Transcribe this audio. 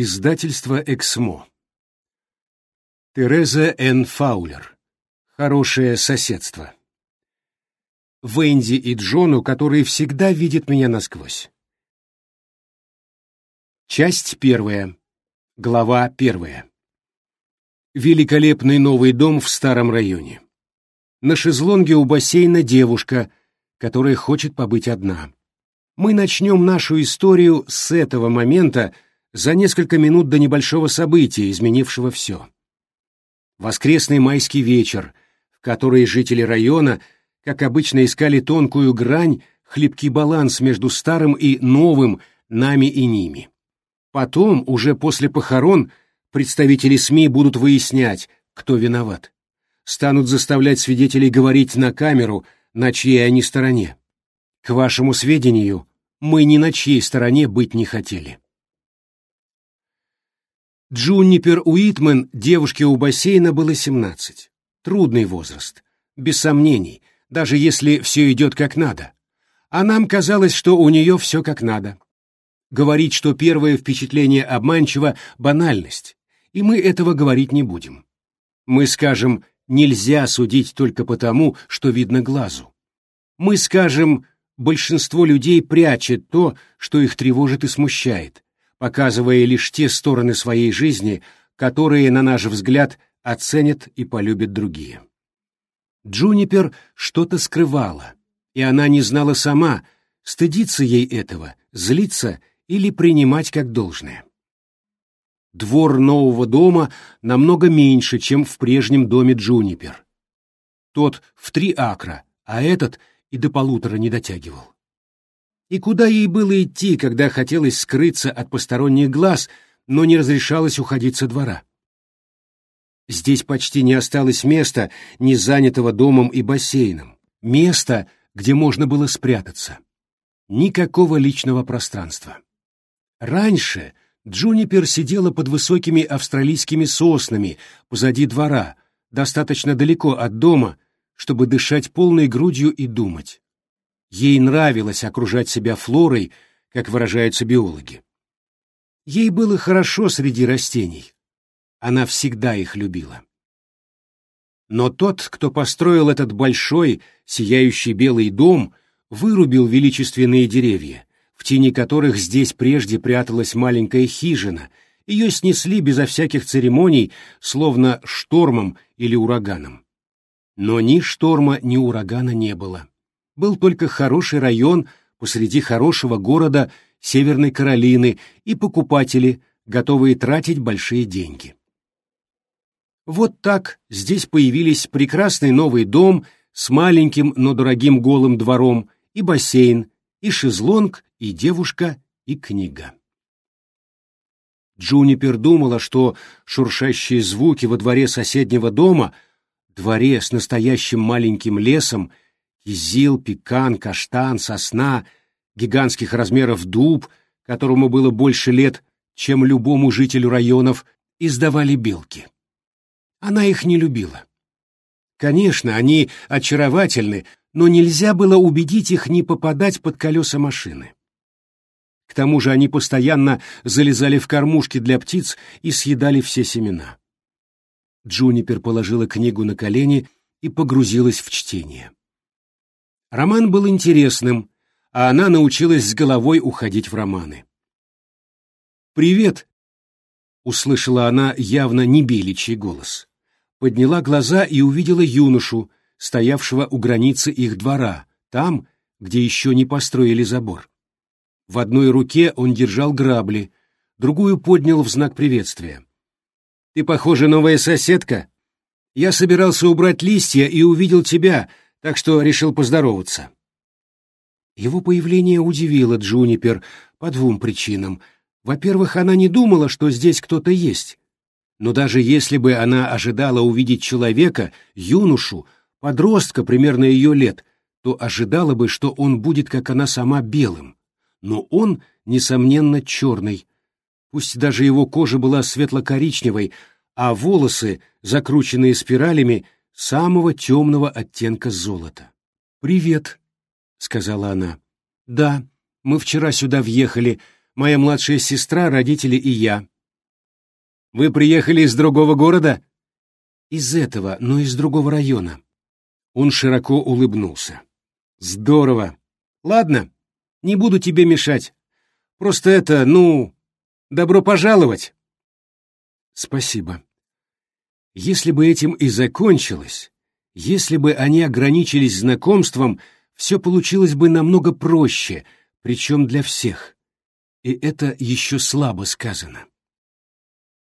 Издательство «Эксмо». Тереза Н. Фаулер. Хорошее соседство. Венди и Джону, которые всегда видят меня насквозь. Часть первая. Глава первая. Великолепный новый дом в старом районе. На шезлонге у бассейна девушка, которая хочет побыть одна. Мы начнем нашу историю с этого момента, за несколько минут до небольшого события, изменившего все. Воскресный майский вечер, в который жители района, как обычно, искали тонкую грань, хлипкий баланс между старым и новым, нами и ними. Потом, уже после похорон, представители СМИ будут выяснять, кто виноват. Станут заставлять свидетелей говорить на камеру, на чьей они стороне. К вашему сведению, мы ни на чьей стороне быть не хотели. Джуннипер Уитмен, девушке у бассейна, было 17. Трудный возраст, без сомнений, даже если все идет как надо. А нам казалось, что у нее все как надо. Говорить, что первое впечатление обманчиво — банальность, и мы этого говорить не будем. Мы скажем, нельзя судить только потому, что видно глазу. Мы скажем, большинство людей прячет то, что их тревожит и смущает, показывая лишь те стороны своей жизни, которые, на наш взгляд, оценят и полюбят другие. Джунипер что-то скрывала, и она не знала сама, стыдиться ей этого, злиться или принимать как должное. Двор нового дома намного меньше, чем в прежнем доме Джунипер. Тот в три акра, а этот и до полутора не дотягивал. И куда ей было идти, когда хотелось скрыться от посторонних глаз, но не разрешалось уходить со двора? Здесь почти не осталось места, не занятого домом и бассейном. Места, где можно было спрятаться. Никакого личного пространства. Раньше Джунипер сидела под высокими австралийскими соснами позади двора, достаточно далеко от дома, чтобы дышать полной грудью и думать. Ей нравилось окружать себя флорой, как выражаются биологи. Ей было хорошо среди растений. Она всегда их любила. Но тот, кто построил этот большой, сияющий белый дом, вырубил величественные деревья, в тени которых здесь прежде пряталась маленькая хижина, ее снесли безо всяких церемоний, словно штормом или ураганом. Но ни шторма, ни урагана не было был только хороший район посреди хорошего города Северной Каролины и покупатели, готовые тратить большие деньги. Вот так здесь появились прекрасный новый дом с маленьким, но дорогим голым двором, и бассейн, и шезлонг, и девушка, и книга. Джунипер думала, что шуршащие звуки во дворе соседнего дома, дворе с настоящим маленьким лесом, Кизил, пекан, каштан, сосна, гигантских размеров дуб, которому было больше лет, чем любому жителю районов, издавали белки. Она их не любила. Конечно, они очаровательны, но нельзя было убедить их не попадать под колеса машины. К тому же они постоянно залезали в кормушки для птиц и съедали все семена. Джунипер положила книгу на колени и погрузилась в чтение. Роман был интересным, а она научилась с головой уходить в романы. «Привет!» — услышала она явно небеличий голос. Подняла глаза и увидела юношу, стоявшего у границы их двора, там, где еще не построили забор. В одной руке он держал грабли, другую поднял в знак приветствия. «Ты, похоже, новая соседка. Я собирался убрать листья и увидел тебя, так что решил поздороваться. Его появление удивило Джунипер по двум причинам. Во-первых, она не думала, что здесь кто-то есть. Но даже если бы она ожидала увидеть человека, юношу, подростка примерно ее лет, то ожидала бы, что он будет, как она сама, белым. Но он, несомненно, черный. Пусть даже его кожа была светло-коричневой, а волосы, закрученные спиралями, самого темного оттенка золота. «Привет», — сказала она. «Да, мы вчера сюда въехали, моя младшая сестра, родители и я. Вы приехали из другого города? Из этого, но из другого района. Он широко улыбнулся. Здорово. Ладно, не буду тебе мешать. Просто это, ну, добро пожаловать. Спасибо. Если бы этим и закончилось, если бы они ограничились знакомством, все получилось бы намного проще, причем для всех. И это еще слабо сказано.